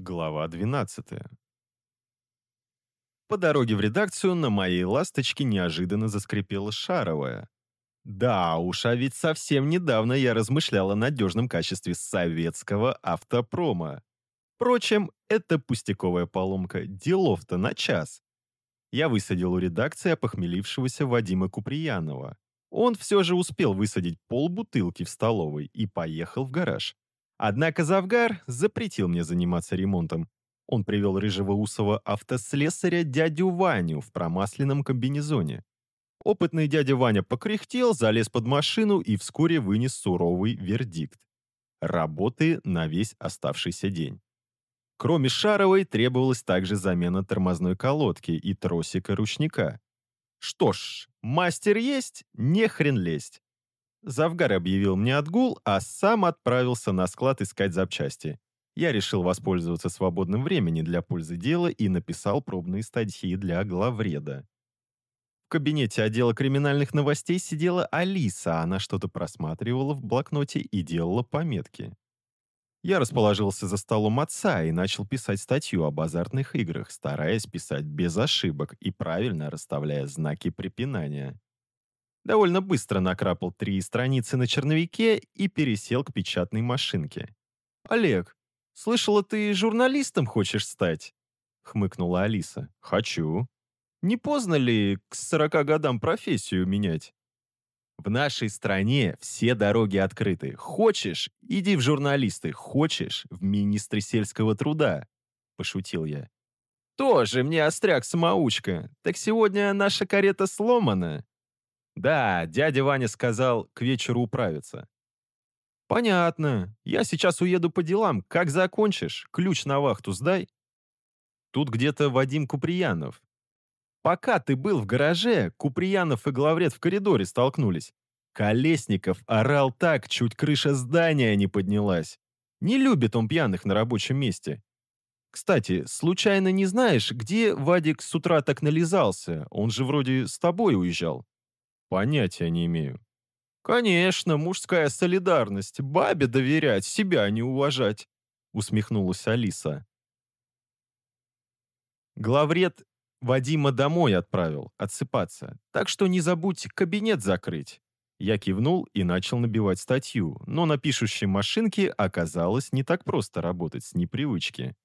Глава 12. По дороге в редакцию на моей ласточке неожиданно заскрипела шаровая. Да уж, а ведь совсем недавно я размышлял о надежном качестве советского автопрома. Впрочем, это пустяковая поломка, делов-то на час. Я высадил у редакции опохмелившегося Вадима Куприянова. Он все же успел высадить полбутылки в столовой и поехал в гараж. Однако Завгар запретил мне заниматься ремонтом. Он привел рыжего автослесаря дядю Ваню в промасленном комбинезоне. Опытный дядя Ваня покряхтел, залез под машину и вскоре вынес суровый вердикт. Работы на весь оставшийся день. Кроме шаровой, требовалась также замена тормозной колодки и тросика ручника. Что ж, мастер есть, не хрен лезть. Завгар объявил мне отгул, а сам отправился на склад искать запчасти. Я решил воспользоваться свободным временем для пользы дела и написал пробные статьи для главреда. В кабинете отдела криминальных новостей сидела Алиса, она что-то просматривала в блокноте и делала пометки. Я расположился за столом отца и начал писать статью об азартных играх, стараясь писать без ошибок и правильно расставляя знаки препинания. Довольно быстро накрапал три страницы на черновике и пересел к печатной машинке. «Олег, слышала, ты журналистом хочешь стать?» — хмыкнула Алиса. «Хочу. Не поздно ли к сорока годам профессию менять?» В нашей стране все дороги открыты. Хочешь – иди в журналисты, хочешь – в министры сельского труда», – пошутил я. «Тоже мне остряк-самоучка. Так сегодня наша карета сломана. Да, дядя Ваня сказал, к вечеру управиться. Понятно. Я сейчас уеду по делам. Как закончишь, ключ на вахту сдай. Тут где-то Вадим Куприянов. Пока ты был в гараже, Куприянов и главред в коридоре столкнулись. Колесников орал так, чуть крыша здания не поднялась. Не любит он пьяных на рабочем месте. Кстати, случайно не знаешь, где Вадик с утра так нализался? Он же вроде с тобой уезжал. Понятия не имею. Конечно, мужская солидарность. Бабе доверять, себя не уважать. Усмехнулась Алиса. Главред Вадима домой отправил, отсыпаться. Так что не забудь кабинет закрыть. Я кивнул и начал набивать статью, но на пишущей машинке оказалось не так просто работать с непривычки.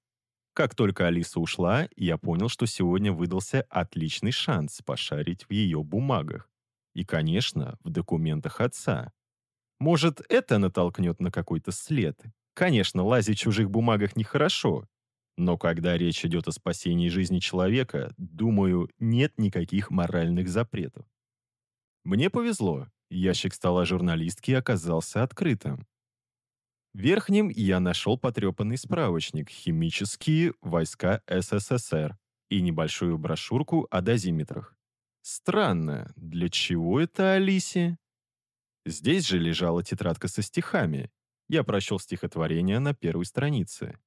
Как только Алиса ушла, я понял, что сегодня выдался отличный шанс пошарить в ее бумагах. И, конечно, в документах отца. Может, это натолкнет на какой-то след. Конечно, лазить в чужих бумагах нехорошо. Но когда речь идет о спасении жизни человека, думаю, нет никаких моральных запретов. Мне повезло. Ящик стола журналистки оказался открытым. В верхнем я нашел потрепанный справочник «Химические войска СССР» и небольшую брошюрку о дозиметрах. Странно, для чего это Алисе? Здесь же лежала тетрадка со стихами. Я прочел стихотворение на первой странице.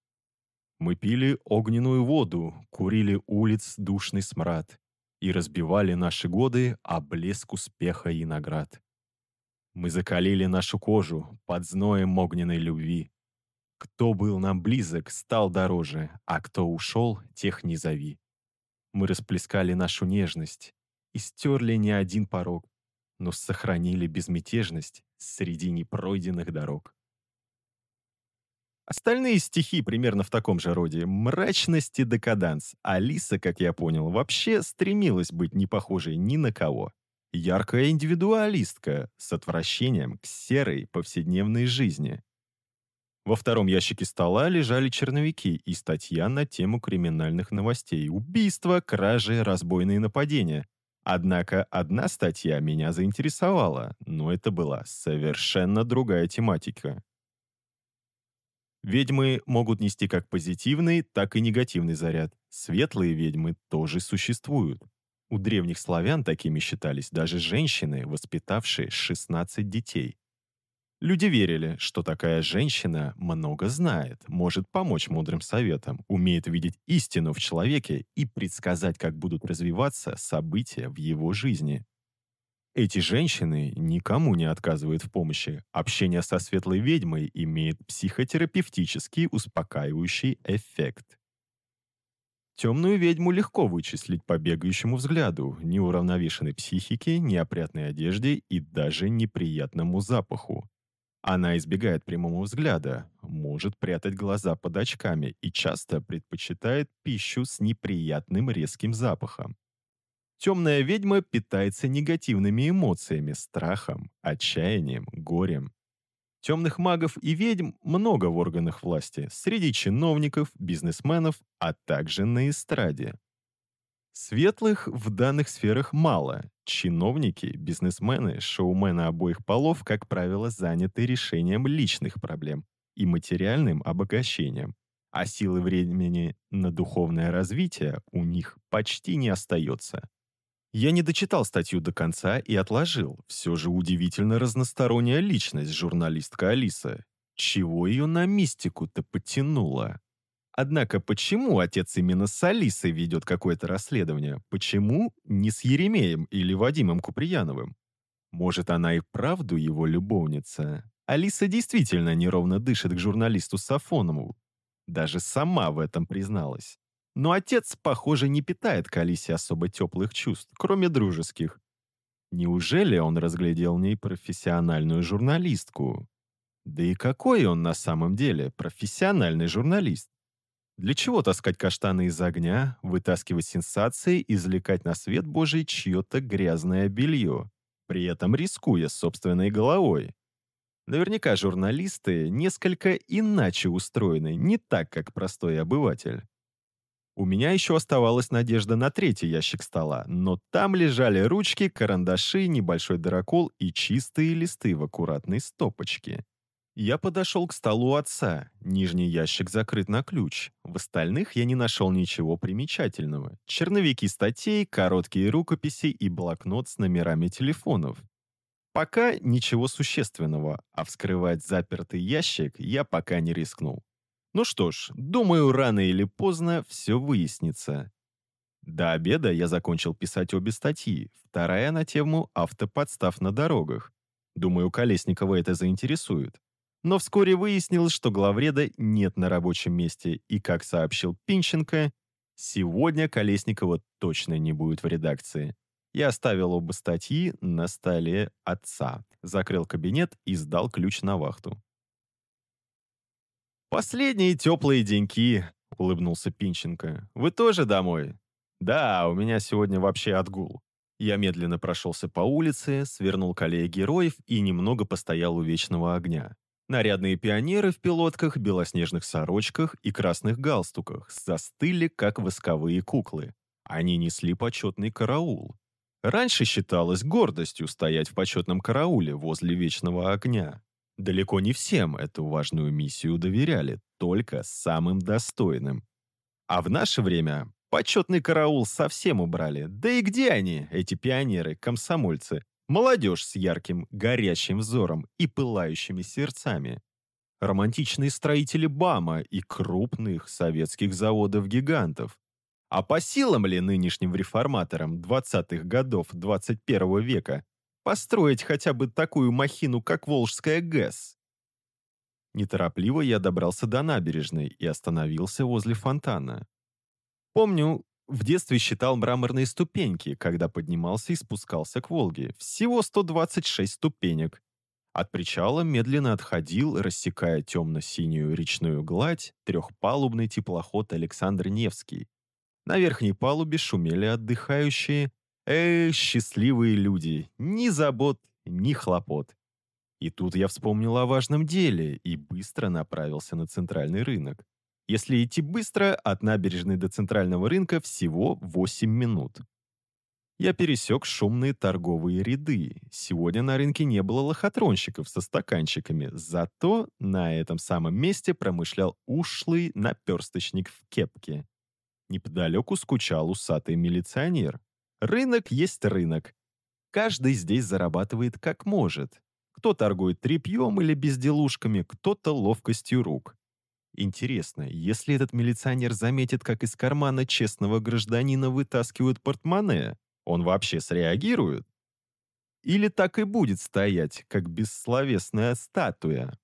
Мы пили огненную воду, курили улиц душный смрад и разбивали наши годы о блеск успеха и наград. Мы закалили нашу кожу под зноем огненной любви. Кто был нам близок, стал дороже, а кто ушел, тех не зови. Мы расплескали нашу нежность, и стерли не один порог, но сохранили безмятежность среди непройденных дорог. Остальные стихи примерно в таком же роде. Мрачность и декаданс. Алиса, как я понял, вообще стремилась быть не похожей ни на кого. Яркая индивидуалистка с отвращением к серой повседневной жизни. Во втором ящике стола лежали черновики и статья на тему криминальных новостей. Убийства, кражи, разбойные нападения. Однако одна статья меня заинтересовала, но это была совершенно другая тематика. Ведьмы могут нести как позитивный, так и негативный заряд. Светлые ведьмы тоже существуют. У древних славян такими считались даже женщины, воспитавшие 16 детей. Люди верили, что такая женщина много знает, может помочь мудрым советам, умеет видеть истину в человеке и предсказать, как будут развиваться события в его жизни. Эти женщины никому не отказывают в помощи. Общение со светлой ведьмой имеет психотерапевтический успокаивающий эффект. Темную ведьму легко вычислить по бегающему взгляду, неуравновешенной психике, неопрятной одежде и даже неприятному запаху. Она избегает прямого взгляда, может прятать глаза под очками и часто предпочитает пищу с неприятным резким запахом. Темная ведьма питается негативными эмоциями, страхом, отчаянием, горем. Темных магов и ведьм много в органах власти, среди чиновников, бизнесменов, а также на эстраде. Светлых в данных сферах мало. Чиновники, бизнесмены, шоумены обоих полов, как правило, заняты решением личных проблем и материальным обогащением, а силы времени на духовное развитие у них почти не остается. Я не дочитал статью до конца и отложил. Все же удивительно разносторонняя личность журналистка Алиса. Чего ее на мистику-то потянуло? Однако почему отец именно с Алисой ведет какое-то расследование? Почему не с Еремеем или Вадимом Куприяновым? Может, она и правду его любовница? Алиса действительно неровно дышит к журналисту Сафонову. Даже сама в этом призналась. Но отец, похоже, не питает к Алисе особо теплых чувств, кроме дружеских. Неужели он разглядел в ней профессиональную журналистку? Да и какой он на самом деле профессиональный журналист? Для чего таскать каштаны из огня, вытаскивать сенсации, извлекать на свет Божий чье-то грязное белье, при этом рискуя собственной головой? Наверняка журналисты несколько иначе устроены, не так, как простой обыватель. У меня еще оставалась надежда на третий ящик стола, но там лежали ручки, карандаши, небольшой дырокол и чистые листы в аккуратной стопочке. Я подошел к столу отца. Нижний ящик закрыт на ключ. В остальных я не нашел ничего примечательного. Черновики статей, короткие рукописи и блокнот с номерами телефонов. Пока ничего существенного, а вскрывать запертый ящик я пока не рискнул. Ну что ж, думаю, рано или поздно все выяснится. До обеда я закончил писать обе статьи. Вторая на тему автоподстав на дорогах. Думаю, Колесникова это заинтересует. Но вскоре выяснилось, что главреда нет на рабочем месте, и, как сообщил Пинченко, сегодня Колесникова точно не будет в редакции. Я оставил оба статьи на столе отца, закрыл кабинет и сдал ключ на вахту. «Последние теплые деньки», — улыбнулся Пинченко. «Вы тоже домой?» «Да, у меня сегодня вообще отгул». Я медленно прошелся по улице, свернул к героев и немного постоял у вечного огня. Нарядные пионеры в пилотках, белоснежных сорочках и красных галстуках застыли, как восковые куклы. Они несли почетный караул. Раньше считалось гордостью стоять в почетном карауле возле вечного огня. Далеко не всем эту важную миссию доверяли, только самым достойным. А в наше время почетный караул совсем убрали. Да и где они, эти пионеры, комсомольцы, Молодежь с ярким, горящим взором и пылающими сердцами. Романтичные строители БАМа и крупных советских заводов-гигантов. А по силам ли нынешним реформаторам 20-х годов 21 -го века построить хотя бы такую махину, как Волжская ГЭС? Неторопливо я добрался до набережной и остановился возле фонтана. Помню, в детстве считал мраморные ступеньки, когда поднимался и спускался к Волге. Всего 126 ступенек. От причала медленно отходил, рассекая темно-синюю речную гладь, трехпалубный теплоход Александр Невский. На верхней палубе шумели отдыхающие. Эх, счастливые люди! Ни забот, ни хлопот. И тут я вспомнил о важном деле и быстро направился на центральный рынок. Если идти быстро, от набережной до центрального рынка всего 8 минут. Я пересек шумные торговые ряды. Сегодня на рынке не было лохотронщиков со стаканчиками, зато на этом самом месте промышлял ушлый наперсточник в кепке. Неподалеку скучал усатый милиционер. Рынок есть рынок. Каждый здесь зарабатывает как может. Кто торгует тряпьем или безделушками, кто-то ловкостью рук. Интересно, если этот милиционер заметит, как из кармана честного гражданина вытаскивают портмоне, он вообще среагирует? Или так и будет стоять, как бессловесная статуя?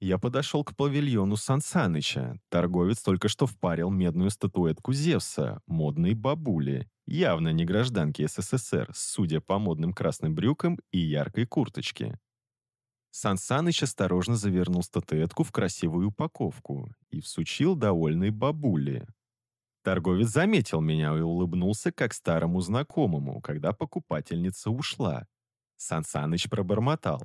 Я подошел к павильону Сансаныча. Торговец только что впарил медную статуэтку Зевса, модной бабули, явно не гражданки СССР, судя по модным красным брюкам и яркой курточке. Сансаныч осторожно завернул статуэтку в красивую упаковку и всучил довольной бабуле. Торговец заметил меня и улыбнулся как старому знакомому, когда покупательница ушла. Сансаныч пробормотал.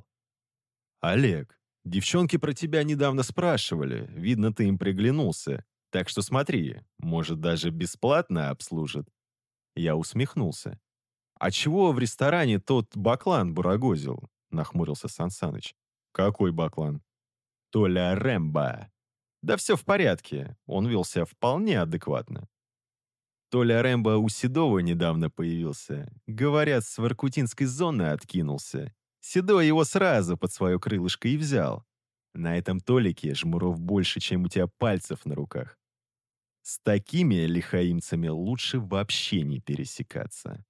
«Олег, Девчонки про тебя недавно спрашивали. Видно, ты им приглянулся. Так что смотри, может, даже бесплатно обслужат». Я усмехнулся. «А чего в ресторане тот баклан бурагозил?» — нахмурился Сансаныч. «Какой баклан?» «Толя Рэмбо». «Да все в порядке. Он вел себя вполне адекватно». Толя Рэмбо у Седова недавно появился. Говорят, с Воркутинской зоны откинулся. Седой его сразу под свое крылышко и взял. На этом Толике жмуров больше, чем у тебя пальцев на руках. С такими лихаимцами лучше вообще не пересекаться.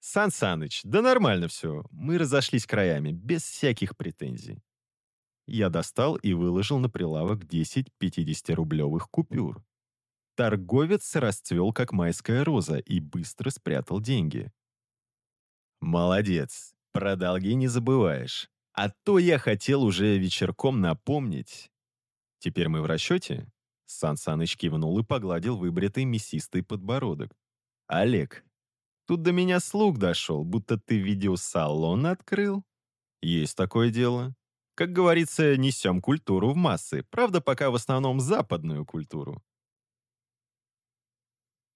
Сан Саныч, да нормально все. Мы разошлись краями, без всяких претензий. Я достал и выложил на прилавок 10 50-рублевых купюр. Торговец расцвел, как майская роза, и быстро спрятал деньги. «Молодец. Про долги не забываешь. А то я хотел уже вечерком напомнить. Теперь мы в расчете?» Сан Саныч кивнул и погладил выбритый мясистый подбородок. «Олег, тут до меня слух дошел, будто ты видеосалон открыл?» «Есть такое дело. Как говорится, несем культуру в массы, правда, пока в основном западную культуру».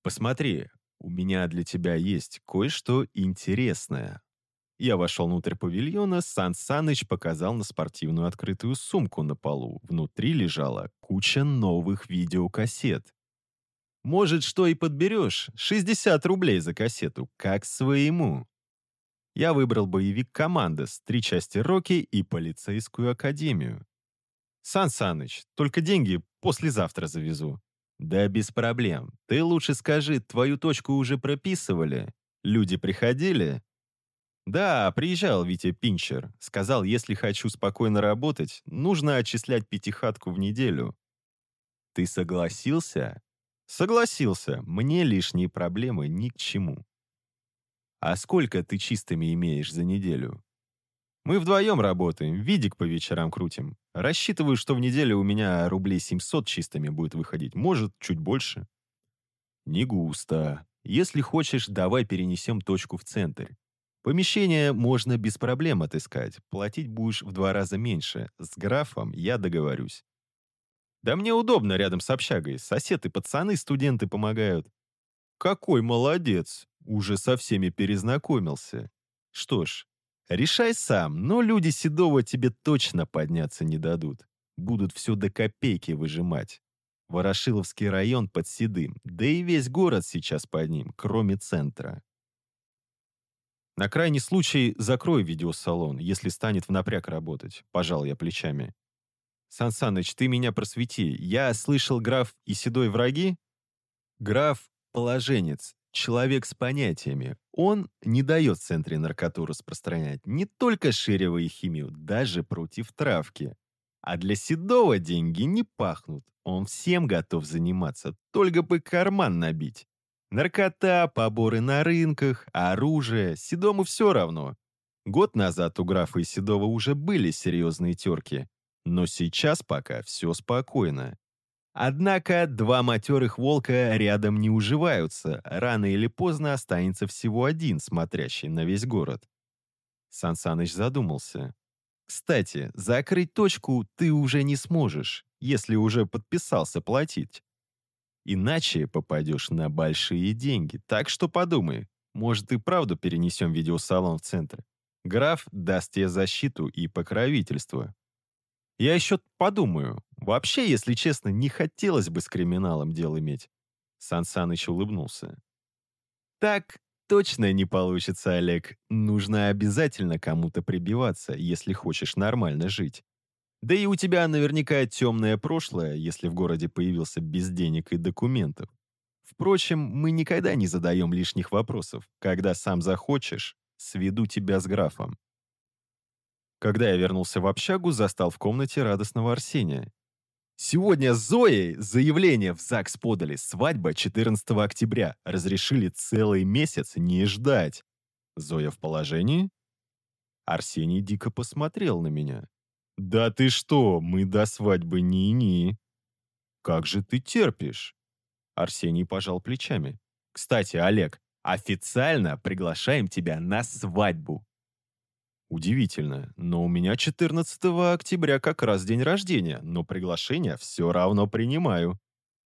«Посмотри, у меня для тебя есть кое-что интересное», я вошел внутрь павильона, Сан Саныч показал на спортивную открытую сумку на полу. Внутри лежала куча новых видеокассет. Может, что и подберешь? 60 рублей за кассету, как своему. Я выбрал боевик «Командос», три части «Рокки» и полицейскую академию. «Сан Саныч, только деньги послезавтра завезу». «Да без проблем. Ты лучше скажи, твою точку уже прописывали? Люди приходили?» Да, приезжал Витя Пинчер. Сказал, если хочу спокойно работать, нужно отчислять пятихатку в неделю. Ты согласился? Согласился. Мне лишние проблемы ни к чему. А сколько ты чистыми имеешь за неделю? Мы вдвоем работаем, видик по вечерам крутим. Рассчитываю, что в неделю у меня рублей 700 чистыми будет выходить, может, чуть больше. Не густо. Если хочешь, давай перенесем точку в центр. Помещение можно без проблем отыскать. Платить будешь в два раза меньше. С графом я договорюсь. Да мне удобно рядом с общагой. Соседы, пацаны, студенты помогают. Какой молодец. Уже со всеми перезнакомился. Что ж, решай сам, но люди Седова тебе точно подняться не дадут. Будут все до копейки выжимать. Ворошиловский район под Седым, да и весь город сейчас под ним, кроме центра. На крайний случай закрой видеосалон, если станет в напряг работать. Пожал я плечами. Сан Саныч, ты меня просвети. Я слышал, граф и седой враги? Граф — положенец, человек с понятиями. Он не дает центре наркоту распространять не только ширево и химию, даже против травки. А для Седова деньги не пахнут. Он всем готов заниматься, только бы карман набить. Наркота, поборы на рынках, оружие. Седому все равно. Год назад у графа и Седова уже были серьезные терки. Но сейчас пока все спокойно. Однако два матерых волка рядом не уживаются. Рано или поздно останется всего один, смотрящий на весь город. Сан Саныч задумался. «Кстати, закрыть точку ты уже не сможешь, если уже подписался платить. Иначе попадешь на большие деньги. Так что подумай, может и правду перенесем видеосалон в центр. Граф даст тебе защиту и покровительство. Я еще подумаю. Вообще, если честно, не хотелось бы с криминалом дел иметь. Сан Саныч улыбнулся. Так точно не получится, Олег. Нужно обязательно кому-то прибиваться, если хочешь нормально жить. Да и у тебя наверняка темное прошлое, если в городе появился без денег и документов. Впрочем, мы никогда не задаем лишних вопросов. Когда сам захочешь, сведу тебя с графом. Когда я вернулся в общагу, застал в комнате радостного Арсения. Сегодня с Зоей заявление в ЗАГС подали. Свадьба 14 октября. Разрешили целый месяц не ждать. Зоя в положении? Арсений дико посмотрел на меня. «Да ты что, мы до свадьбы ни-ни». «Как же ты терпишь?» Арсений пожал плечами. «Кстати, Олег, официально приглашаем тебя на свадьбу». Удивительно, но у меня 14 октября как раз день рождения, но приглашение все равно принимаю.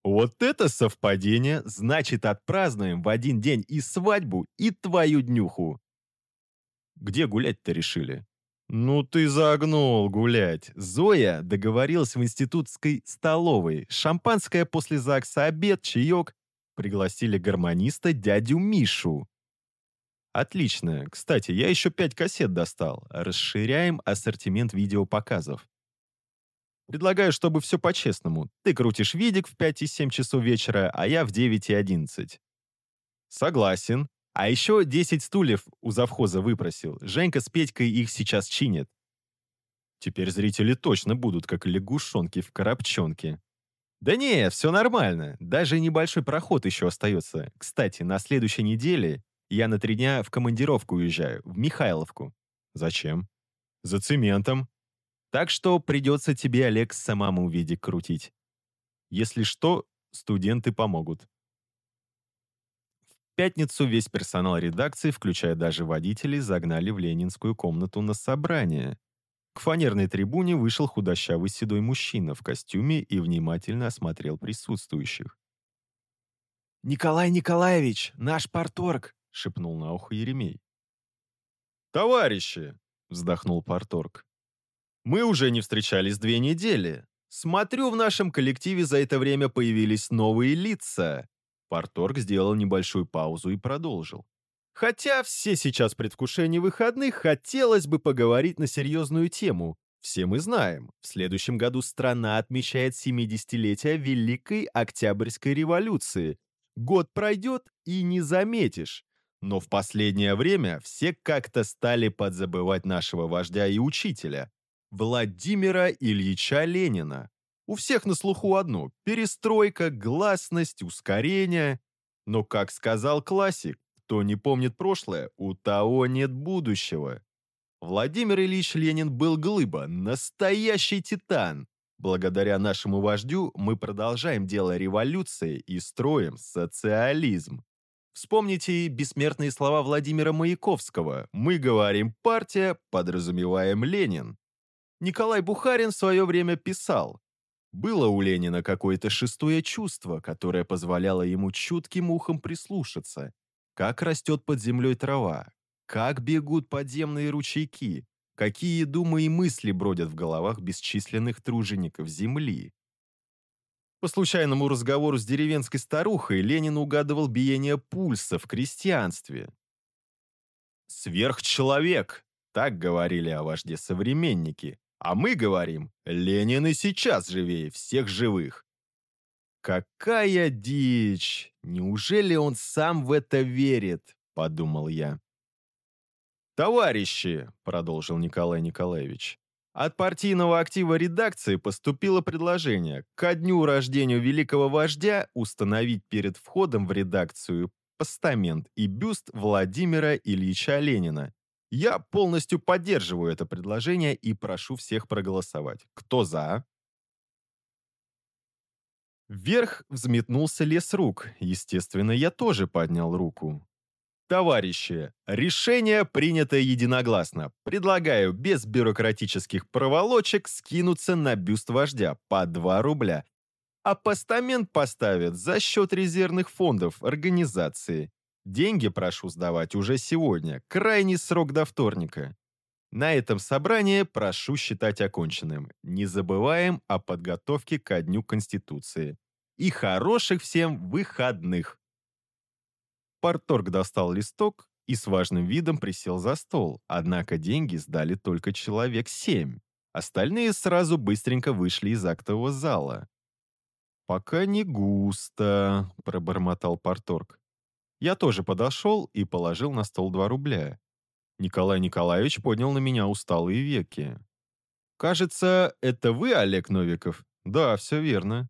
Вот это совпадение, значит отпразднуем в один день и свадьбу, и твою днюху. Где гулять-то решили? Ну ты загнул гулять. Зоя договорилась в институтской столовой. Шампанское после ЗАГСа, обед, чаек. Пригласили гармониста дядю Мишу. Отлично. Кстати, я еще пять кассет достал. Расширяем ассортимент видеопоказов. Предлагаю, чтобы все по-честному. Ты крутишь видик в 5 и 7 часов вечера, а я в 9 и 11. Согласен. А еще 10 стульев у завхоза выпросил. Женька с Петькой их сейчас чинят. Теперь зрители точно будут, как лягушонки в коробчонке. Да не, все нормально. Даже небольшой проход еще остается. Кстати, на следующей неделе я на три дня в командировку уезжаю, в Михайловку. Зачем? За цементом. Так что придется тебе, Олег, самому видик крутить. Если что, студенты помогут. В пятницу весь персонал редакции, включая даже водителей, загнали в ленинскую комнату на собрание. К фанерной трибуне вышел худощавый седой мужчина в костюме и внимательно осмотрел присутствующих. «Николай Николаевич, наш порторг!» — шепнул на ухо Еремей. «Товарищи!» — вздохнул Парторг. «Мы уже не встречались две недели. Смотрю, в нашем коллективе за это время появились новые лица». Парторг сделал небольшую паузу и продолжил. «Хотя все сейчас предвкушение выходных, хотелось бы поговорить на серьезную тему. Все мы знаем, в следующем году страна отмечает 70-летие Великой Октябрьской революции. Год пройдет и не заметишь. Но в последнее время все как-то стали подзабывать нашего вождя и учителя, Владимира Ильича Ленина. У всех на слуху одно – перестройка, гласность, ускорение. Но, как сказал классик, кто не помнит прошлое, у того нет будущего. Владимир Ильич Ленин был глыба, настоящий титан. Благодаря нашему вождю мы продолжаем дело революции и строим социализм. Вспомните бессмертные слова Владимира Маяковского «Мы говорим партия, подразумеваем Ленин». Николай Бухарин в свое время писал «Было у Ленина какое-то шестое чувство, которое позволяло ему чутким ухом прислушаться, как растет под землей трава, как бегут подземные ручейки, какие думы и мысли бродят в головах бесчисленных тружеников земли. По случайному разговору с деревенской старухой Ленин угадывал биение пульса в крестьянстве. «Сверхчеловек!» – так говорили о вожде современники. А мы говорим, Ленин и сейчас живее всех живых. «Какая дичь! Неужели он сам в это верит?» – подумал я. «Товарищи!» – продолжил Николай Николаевич. От партийного актива редакции поступило предложение ко дню рождения великого вождя установить перед входом в редакцию постамент и бюст Владимира Ильича Ленина. Я полностью поддерживаю это предложение и прошу всех проголосовать. Кто за? Вверх взметнулся лес рук. Естественно, я тоже поднял руку. Товарищи, решение принято единогласно. Предлагаю без бюрократических проволочек скинуться на бюст вождя по 2 рубля. А постамент поставят за счет резервных фондов организации. Деньги прошу сдавать уже сегодня, крайний срок до вторника. На этом собрание прошу считать оконченным. Не забываем о подготовке ко Дню Конституции. И хороших всем выходных! Парторг достал листок и с важным видом присел за стол, однако деньги сдали только человек семь. Остальные сразу быстренько вышли из актового зала. «Пока не густо», — пробормотал Парторг. Я тоже подошел и положил на стол два рубля. Николай Николаевич поднял на меня усталые веки. «Кажется, это вы, Олег Новиков?» «Да, все верно».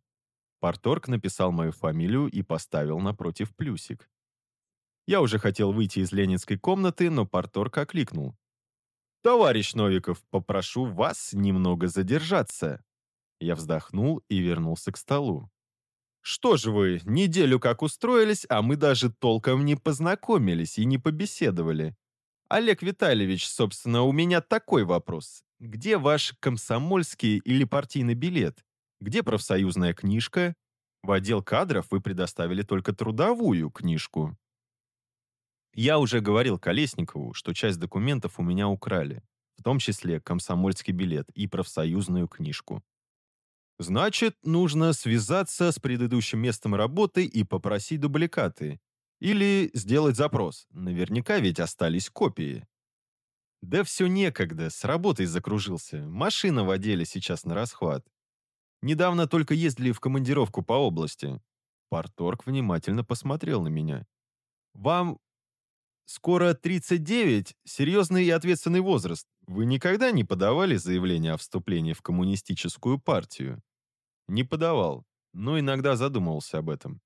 Парторг написал мою фамилию и поставил напротив плюсик. Я уже хотел выйти из ленинской комнаты, но Парторг окликнул. «Товарищ Новиков, попрошу вас немного задержаться». Я вздохнул и вернулся к столу. «Что же вы, неделю как устроились, а мы даже толком не познакомились и не побеседовали. Олег Витальевич, собственно, у меня такой вопрос. Где ваш комсомольский или партийный билет? Где профсоюзная книжка? В отдел кадров вы предоставили только трудовую книжку. Я уже говорил Колесникову, что часть документов у меня украли, в том числе комсомольский билет и профсоюзную книжку. Значит, нужно связаться с предыдущим местом работы и попросить дубликаты. Или сделать запрос. Наверняка ведь остались копии. Да все некогда, с работой закружился. Машина в отделе сейчас на расхват. Недавно только ездили в командировку по области. Парторг внимательно посмотрел на меня. Вам скоро 39, серьезный и ответственный возраст. Вы никогда не подавали заявление о вступлении в коммунистическую партию? Не подавал, но иногда задумывался об этом.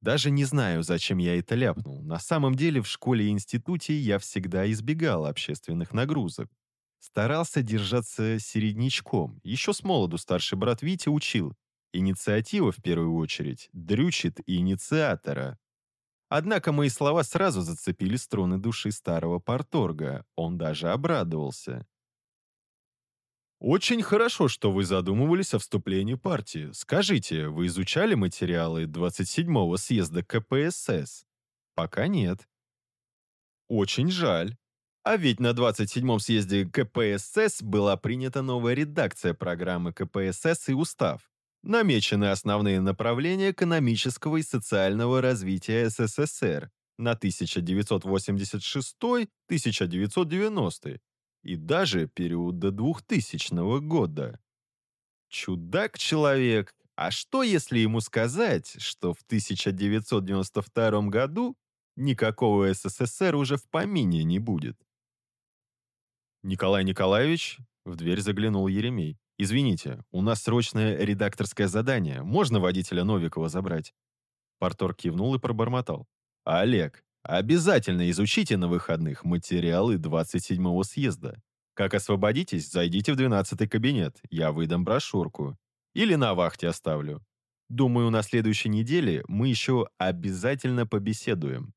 Даже не знаю, зачем я это ляпнул. На самом деле в школе и институте я всегда избегал общественных нагрузок. Старался держаться середнячком. Еще с молоду старший брат Витя учил. Инициатива, в первую очередь, дрючит инициатора. Однако мои слова сразу зацепили струны души старого порторга. Он даже обрадовался. «Очень хорошо, что вы задумывались о вступлении партии. Скажите, вы изучали материалы 27-го съезда КПСС?» «Пока нет». «Очень жаль. А ведь на 27-м съезде КПСС была принята новая редакция программы КПСС и устав. Намечены основные направления экономического и социального развития СССР на 1986-1990 и даже период до 2000 года. Чудак-человек, а что если ему сказать, что в 1992 году никакого СССР уже в помине не будет? Николай Николаевич, в дверь заглянул Еремей. «Извините, у нас срочное редакторское задание. Можно водителя Новикова забрать?» Партор кивнул и пробормотал. «Олег, обязательно изучите на выходных материалы 27-го съезда. Как освободитесь, зайдите в 12-й кабинет, я выдам брошюрку. Или на вахте оставлю. Думаю, на следующей неделе мы еще обязательно побеседуем.